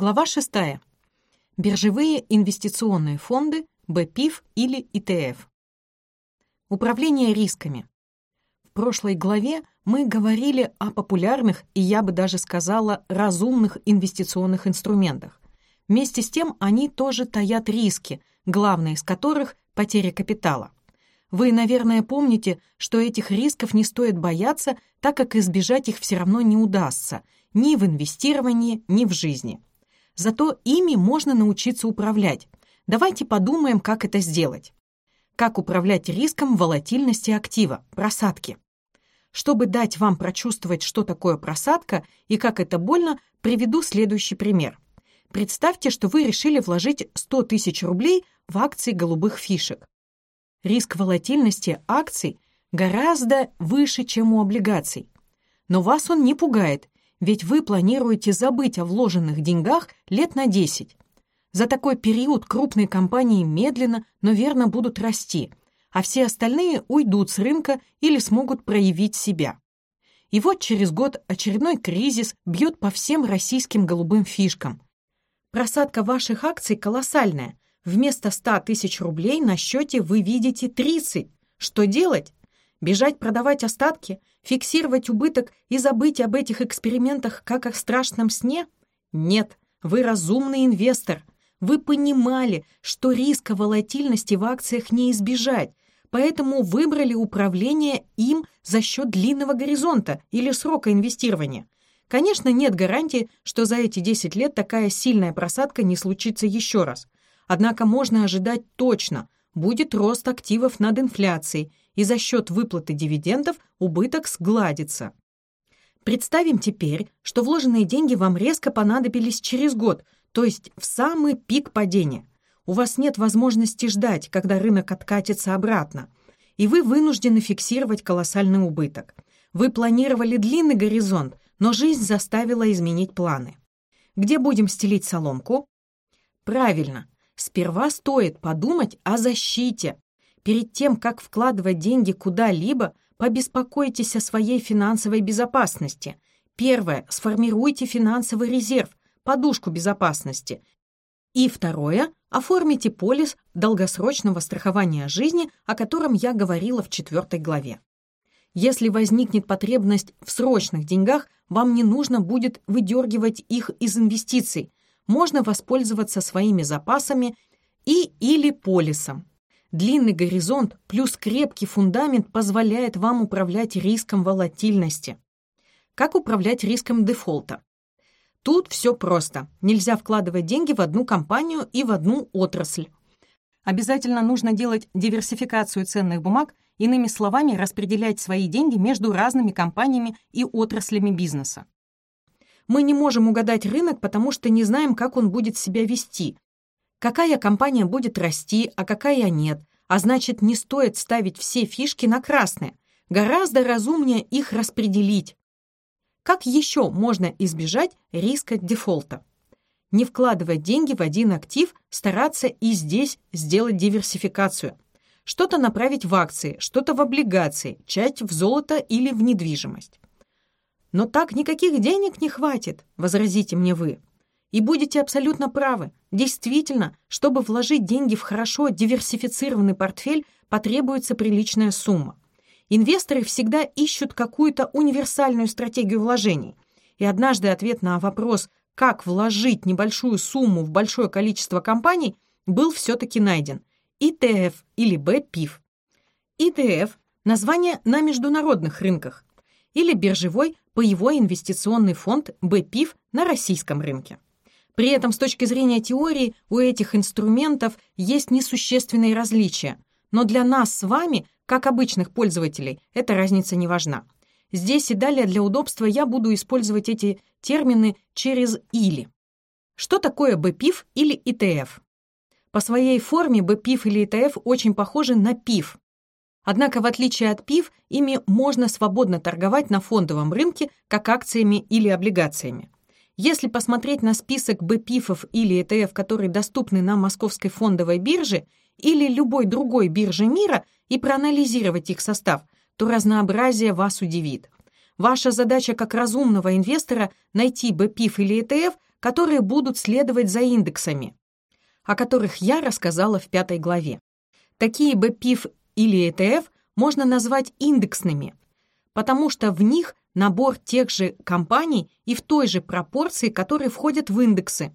Глава 6. Биржевые инвестиционные фонды, БПИФ или ИТФ. Управление рисками. В прошлой главе мы говорили о популярных и, я бы даже сказала, разумных инвестиционных инструментах. Вместе с тем они тоже таят риски, главные из которых – потеря капитала. Вы, наверное, помните, что этих рисков не стоит бояться, так как избежать их все равно не удастся ни в инвестировании, ни в жизни. Зато ими можно научиться управлять. Давайте подумаем, как это сделать. Как управлять риском волатильности актива, просадки. Чтобы дать вам прочувствовать, что такое просадка и как это больно, приведу следующий пример. Представьте, что вы решили вложить 100 тысяч рублей в акции голубых фишек. Риск волатильности акций гораздо выше, чем у облигаций. Но вас он не пугает, ведь вы планируете забыть о вложенных деньгах лет на 10. За такой период крупные компании медленно, но верно будут расти, а все остальные уйдут с рынка или смогут проявить себя. И вот через год очередной кризис бьет по всем российским голубым фишкам. Просадка ваших акций колоссальная. Вместо 100 тысяч рублей на счете вы видите 30. Что делать? Бежать продавать остатки, фиксировать убыток и забыть об этих экспериментах, как о страшном сне? Нет, вы разумный инвестор. Вы понимали, что риска волатильности в акциях не избежать, поэтому выбрали управление им за счет длинного горизонта или срока инвестирования. Конечно, нет гарантии, что за эти 10 лет такая сильная просадка не случится еще раз. Однако можно ожидать точно, будет рост активов над инфляцией, и за счет выплаты дивидендов убыток сгладится. Представим теперь, что вложенные деньги вам резко понадобились через год, то есть в самый пик падения. У вас нет возможности ждать, когда рынок откатится обратно, и вы вынуждены фиксировать колоссальный убыток. Вы планировали длинный горизонт, но жизнь заставила изменить планы. Где будем стелить соломку? Правильно, сперва стоит подумать о защите, Перед тем, как вкладывать деньги куда-либо, побеспокойтесь о своей финансовой безопасности. Первое. Сформируйте финансовый резерв, подушку безопасности. И второе. Оформите полис долгосрочного страхования жизни, о котором я говорила в четвертой главе. Если возникнет потребность в срочных деньгах, вам не нужно будет выдергивать их из инвестиций. Можно воспользоваться своими запасами и или полисом. Длинный горизонт плюс крепкий фундамент позволяет вам управлять риском волатильности. Как управлять риском дефолта? Тут все просто. Нельзя вкладывать деньги в одну компанию и в одну отрасль. Обязательно нужно делать диверсификацию ценных бумаг, иными словами, распределять свои деньги между разными компаниями и отраслями бизнеса. Мы не можем угадать рынок, потому что не знаем, как он будет себя вести, какая компания будет расти, а какая нет, а значит, не стоит ставить все фишки на красные. Гораздо разумнее их распределить. Как еще можно избежать риска дефолта? Не вкладывать деньги в один актив, стараться и здесь сделать диверсификацию. Что-то направить в акции, что-то в облигации, часть в золото или в недвижимость. «Но так никаких денег не хватит», — возразите мне вы. И будете абсолютно правы. Действительно, чтобы вложить деньги в хорошо диверсифицированный портфель, потребуется приличная сумма. Инвесторы всегда ищут какую-то универсальную стратегию вложений. И однажды ответ на вопрос, как вложить небольшую сумму в большое количество компаний, был все-таки найден. ETF или БПИФ. ETF – название на международных рынках или биржевой паевой инвестиционный фонд БПИФ на российском рынке. При этом с точки зрения теории у этих инструментов есть несущественные различия, но для нас с вами, как обычных пользователей, эта разница не важна. Здесь и далее для удобства я буду использовать эти термины через «или». Что такое БПИФ или ИТФ? По своей форме БПИФ или ИТФ очень похожи на ПИФ. Однако, в отличие от ПИФ, ими можно свободно торговать на фондовом рынке, как акциями или облигациями. Если посмотреть на список БПИФов или ЭТФ, которые доступны на Московской фондовой бирже или любой другой бирже мира и проанализировать их состав, то разнообразие вас удивит. Ваша задача как разумного инвестора найти БПИФ или ЭТФ, которые будут следовать за индексами, о которых я рассказала в пятой главе. Такие BPIF или ETF можно назвать индексными, потому что в них набор тех же компаний и в той же пропорции, которые входят в индексы.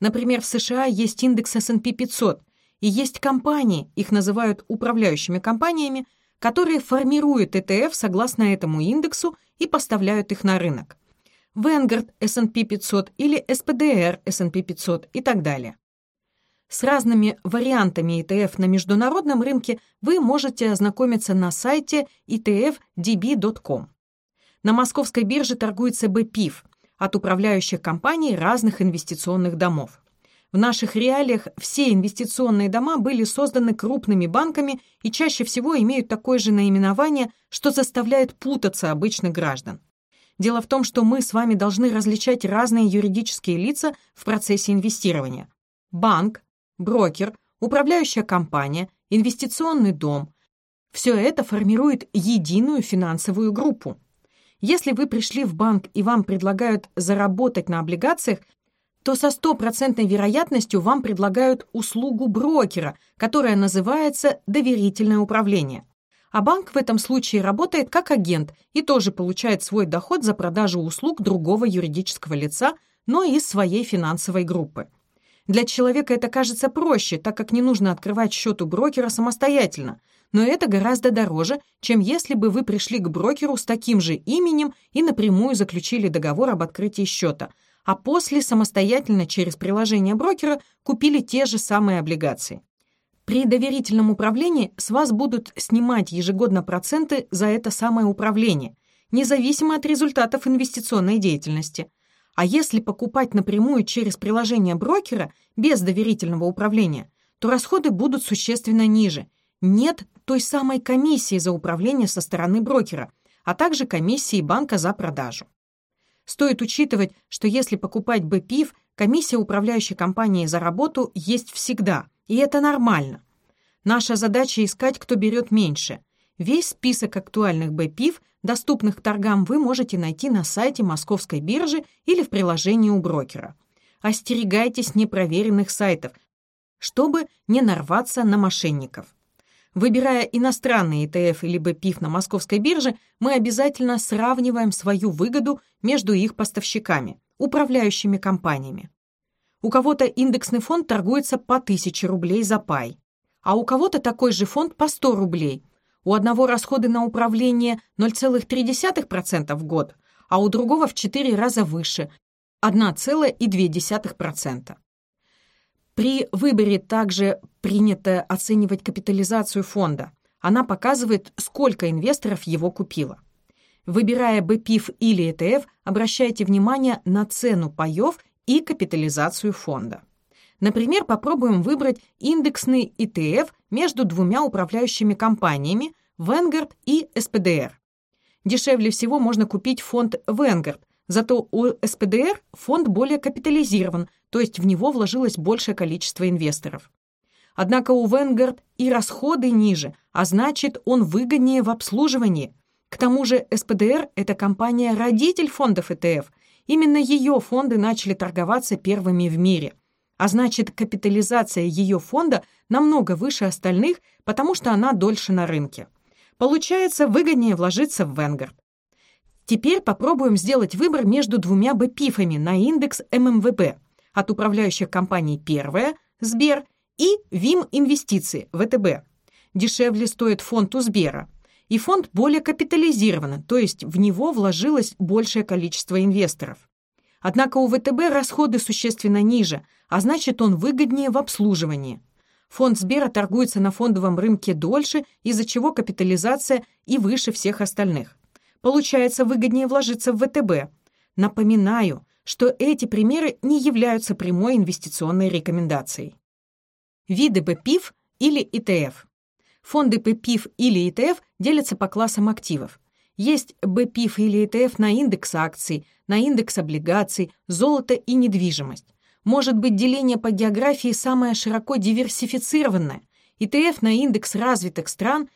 Например, в США есть индекс S&P 500, и есть компании, их называют управляющими компаниями, которые формируют ETF согласно этому индексу и поставляют их на рынок. Vanguard S&P 500 или SPDR S&P 500 и так далее. С разными вариантами ETF на международном рынке вы можете ознакомиться на сайте etfdb.com. На московской бирже торгуется BPIF от управляющих компаний разных инвестиционных домов. В наших реалиях все инвестиционные дома были созданы крупными банками и чаще всего имеют такое же наименование, что заставляет путаться обычных граждан. Дело в том, что мы с вами должны различать разные юридические лица в процессе инвестирования. Банк, брокер, управляющая компания, инвестиционный дом – все это формирует единую финансовую группу. Если вы пришли в банк и вам предлагают заработать на облигациях, то со стопроцентной вероятностью вам предлагают услугу брокера, которая называется доверительное управление. А банк в этом случае работает как агент и тоже получает свой доход за продажу услуг другого юридического лица, но из своей финансовой группы. Для человека это кажется проще, так как не нужно открывать счет у брокера самостоятельно, но это гораздо дороже, чем если бы вы пришли к брокеру с таким же именем и напрямую заключили договор об открытии счета, а после самостоятельно через приложение брокера купили те же самые облигации. При доверительном управлении с вас будут снимать ежегодно проценты за это самое управление, независимо от результатов инвестиционной деятельности – а если покупать напрямую через приложение брокера без доверительного управления, то расходы будут существенно ниже. Нет той самой комиссии за управление со стороны брокера, а также комиссии банка за продажу. Стоит учитывать, что если покупать БПИФ, комиссия управляющей компании за работу есть всегда, и это нормально. Наша задача искать, кто берет меньше. Весь список актуальных БПИФ доступных к торгам вы можете найти на сайте Московской биржи или в приложении у брокера. Остерегайтесь непроверенных сайтов, чтобы не нарваться на мошенников. Выбирая иностранный ETF или БПИФ на московской бирже, мы обязательно сравниваем свою выгоду между их поставщиками, управляющими компаниями. У кого-то индексный фонд торгуется по 1000 рублей за пай, а у кого-то такой же фонд по 100 рублей – у одного расходы на управление 0,3% в год, а у другого в 4 раза выше – 1,2%. При выборе также принято оценивать капитализацию фонда. Она показывает, сколько инвесторов его купило. Выбирая BPIF или ETF, обращайте внимание на цену паев и капитализацию фонда. Например, попробуем выбрать индексный ETF между двумя управляющими компаниями Vanguard и SPDR. Дешевле всего можно купить фонд Vanguard, зато у SPDR фонд более капитализирован, то есть в него вложилось большее количество инвесторов. Однако у Vanguard и расходы ниже, а значит, он выгоднее в обслуживании. К тому же SPDR – это компания-родитель фондов ETF. Именно ее фонды начали торговаться первыми в мире – а значит, капитализация ее фонда намного выше остальных, потому что она дольше на рынке. Получается, выгоднее вложиться в Vanguard. Теперь попробуем сделать выбор между двумя БПИФами на индекс ММВБ от управляющих компаний «Первая» – Сбер и ВИМ Инвестиции – ВТБ. Дешевле стоит фонд у Сбера. И фонд более капитализирован, то есть в него вложилось большее количество инвесторов. Однако у ВТБ расходы существенно ниже, а значит он выгоднее в обслуживании. Фонд Сбера торгуется на фондовом рынке дольше, из-за чего капитализация и выше всех остальных. Получается выгоднее вложиться в ВТБ. Напоминаю, что эти примеры не являются прямой инвестиционной рекомендацией. Виды БПИФ или ETF. Фонды БПИФ или ETF делятся по классам активов. Есть БПИФ или ETF на индекс акций, на индекс облигаций, золото и недвижимость. Может быть, деление по географии самое широко диверсифицированное. ETF на индекс развитых стран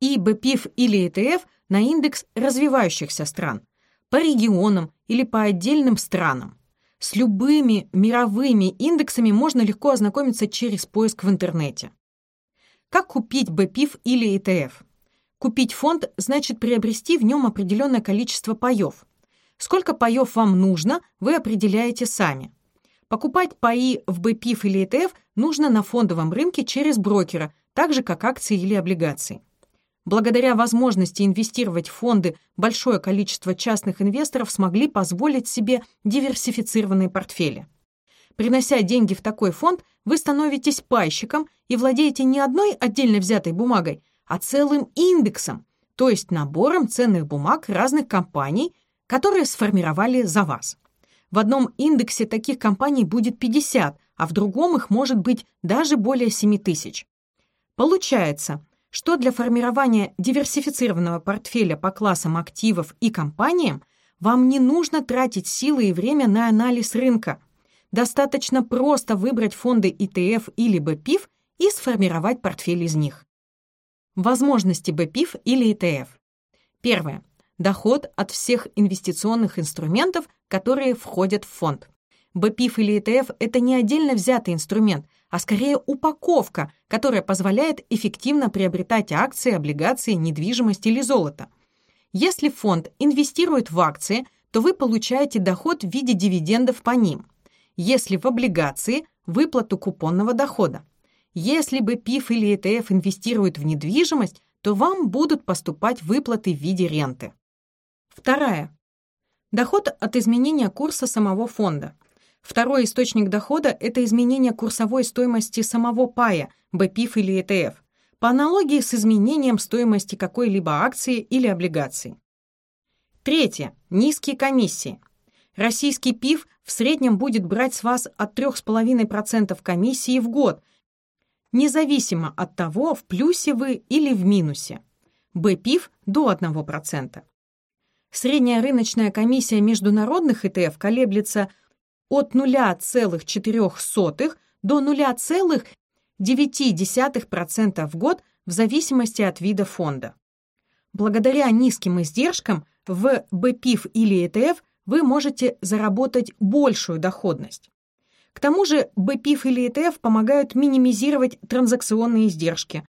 и БПИФ или ETF на индекс развивающихся стран. По регионам или по отдельным странам. С любыми мировыми индексами можно легко ознакомиться через поиск в интернете. Как купить BPIF или ETF? Купить фонд значит приобрести в нем определенное количество паев. Сколько паев вам нужно, вы определяете сами. Покупать паи в BPIF или ETF нужно на фондовом рынке через брокера, так же как акции или облигации. Благодаря возможности инвестировать в фонды большое количество частных инвесторов смогли позволить себе диверсифицированные портфели. Принося деньги в такой фонд, вы становитесь пайщиком и владеете не одной отдельно взятой бумагой, а целым индексом, то есть набором ценных бумаг разных компаний, которые сформировали за вас. В одном индексе таких компаний будет 50, а в другом их может быть даже более 7 тысяч. Получается, что для формирования диверсифицированного портфеля по классам активов и компаниям вам не нужно тратить силы и время на анализ рынка. Достаточно просто выбрать фонды ETF или BPIF и сформировать портфель из них. Возможности BPIF или ETF. Первое. Доход от всех инвестиционных инструментов, которые входят в фонд. BPIF или ETF – это не отдельно взятый инструмент, а скорее упаковка, которая позволяет эффективно приобретать акции, облигации, недвижимость или золото. Если фонд инвестирует в акции, то вы получаете доход в виде дивидендов по ним. Если в облигации – выплату купонного дохода. Если бы ПИФ или ETF инвестируют в недвижимость, то вам будут поступать выплаты в виде ренты. Вторая. Доход от изменения курса самого фонда. Второй источник дохода – это изменение курсовой стоимости самого пая, БПИФ или ETF, по аналогии с изменением стоимости какой-либо акции или облигации. Третье. Низкие комиссии. Российский ПИФ в среднем будет брать с вас от 3,5% комиссии в год, независимо от того, в плюсе вы или в минусе. БПИФ – до 1%. Средняя рыночная комиссия международных ETF колеблется от 0,04 до 0,9% в год в зависимости от вида фонда. Благодаря низким издержкам в БПИФ или ETF вы можете заработать большую доходность. К тому же БПИФ или ETF помогают минимизировать транзакционные издержки.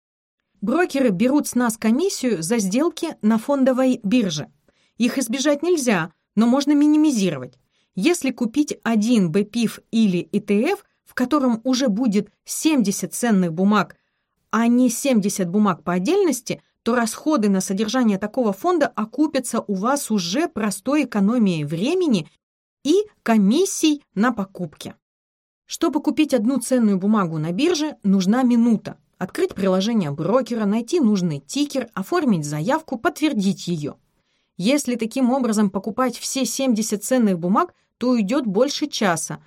Брокеры берут с нас комиссию за сделки на фондовой бирже. Их избежать нельзя, но можно минимизировать. Если купить один БПИФ или ETF, в котором уже будет 70 ценных бумаг, а не 70 бумаг по отдельности, то расходы на содержание такого фонда окупятся у вас уже простой экономией времени и комиссий на покупки. Чтобы купить одну ценную бумагу на бирже, нужна минута. Открыть приложение брокера, найти нужный тикер, оформить заявку, подтвердить ее. Если таким образом покупать все 70 ценных бумаг, то уйдет больше часа,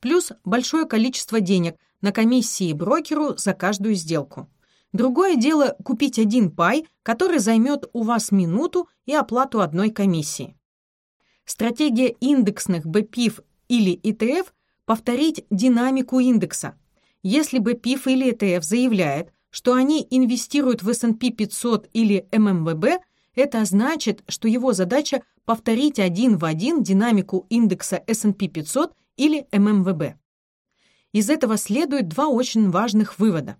плюс большое количество денег на комиссии брокеру за каждую сделку. Другое дело купить один пай, который займет у вас минуту и оплату одной комиссии. Стратегия индексных BPIF или ETF – повторить динамику индекса. Если BPIF или ETF заявляет, что они инвестируют в S&P 500 или ММВБ, это значит, что его задача – повторить один в один динамику индекса S&P 500 или ММВБ. Из этого следует два очень важных вывода.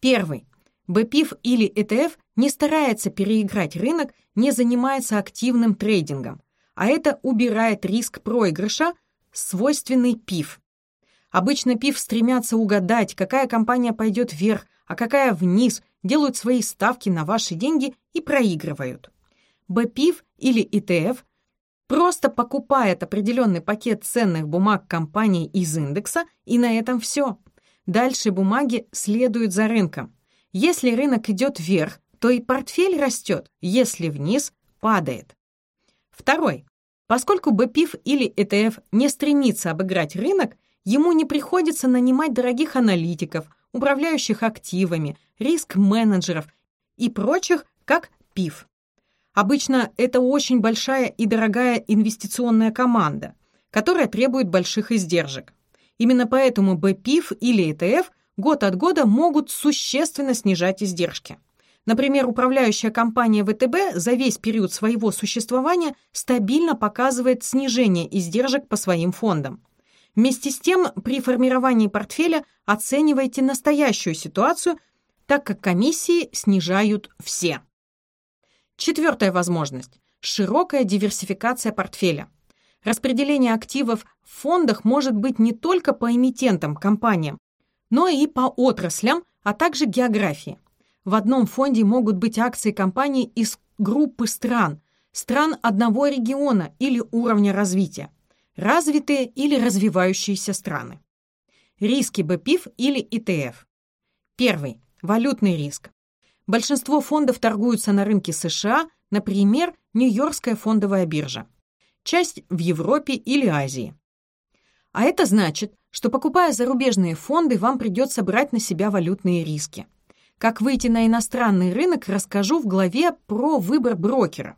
Первый. БПИФ или ETF не старается переиграть рынок, не занимается активным трейдингом, а это убирает риск проигрыша, свойственный ПИФ. Обычно ПИФ стремятся угадать, какая компания пойдет вверх, а какая вниз, делают свои ставки на ваши деньги и проигрывают. БПИФ или ETF просто покупает определенный пакет ценных бумаг компании из индекса, и на этом все. Дальше бумаги следуют за рынком. Если рынок идет вверх, то и портфель растет, если вниз – падает. Второй. Поскольку БПИФ или ETF не стремится обыграть рынок, ему не приходится нанимать дорогих аналитиков, управляющих активами, риск-менеджеров и прочих, как ПИФ. Обычно это очень большая и дорогая инвестиционная команда, которая требует больших издержек. Именно поэтому БПИФ или ETF год от года могут существенно снижать издержки. Например, управляющая компания ВТБ за весь период своего существования стабильно показывает снижение издержек по своим фондам. Вместе с тем, при формировании портфеля оценивайте настоящую ситуацию, так как комиссии снижают все. Четвертая возможность – широкая диверсификация портфеля. Распределение активов в фондах может быть не только по эмитентам, компаниям, но и по отраслям, а также географии. В одном фонде могут быть акции компаний из группы стран, стран одного региона или уровня развития, развитые или развивающиеся страны. Риски БПИФ или ETF. Первый. Валютный риск. Большинство фондов торгуются на рынке США, например, Нью-Йоркская фондовая биржа. Часть в Европе или Азии. А это значит, что покупая зарубежные фонды, вам придется брать на себя валютные риски. Как выйти на иностранный рынок, расскажу в главе про выбор брокера.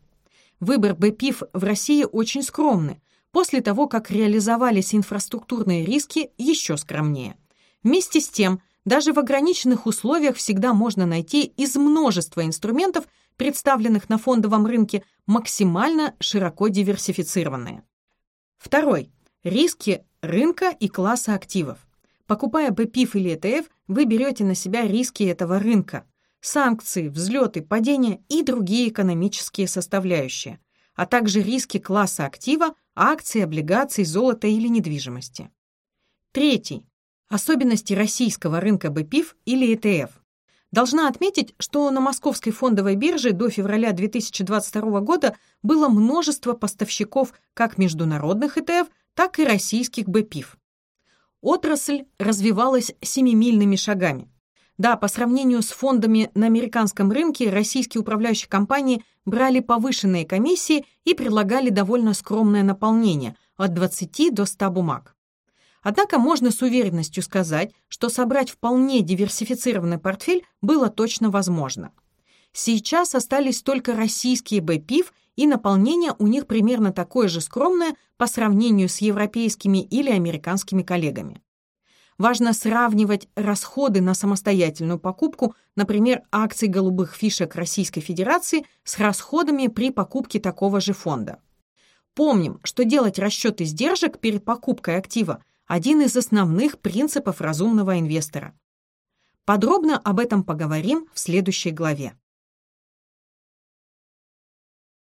Выбор БПИФ в России очень скромный. После того, как реализовались инфраструктурные риски, еще скромнее. Вместе с тем, даже в ограниченных условиях всегда можно найти из множества инструментов, представленных на фондовом рынке, максимально широко диверсифицированные. Второй. Риски рынка и класса активов. Покупая БПИФ или ETF, вы берете на себя риски этого рынка, санкции, взлеты, падения и другие экономические составляющие, а также риски класса актива, акций, облигаций, золота или недвижимости. Третий. Особенности российского рынка БПИФ или ETF. Должна отметить, что на Московской фондовой бирже до февраля 2022 года было множество поставщиков как международных ETF, так и российских БПИФ. Отрасль развивалась семимильными шагами. Да, по сравнению с фондами на американском рынке, российские управляющие компании брали повышенные комиссии и предлагали довольно скромное наполнение – от 20 до 100 бумаг. Однако можно с уверенностью сказать, что собрать вполне диверсифицированный портфель было точно возможно. Сейчас остались только российские БПИФ и наполнение у них примерно такое же скромное по сравнению с европейскими или американскими коллегами. Важно сравнивать расходы на самостоятельную покупку, например, акций голубых фишек Российской Федерации с расходами при покупке такого же фонда. Помним, что делать расчет издержек перед покупкой актива – один из основных принципов разумного инвестора. Подробно об этом поговорим в следующей главе.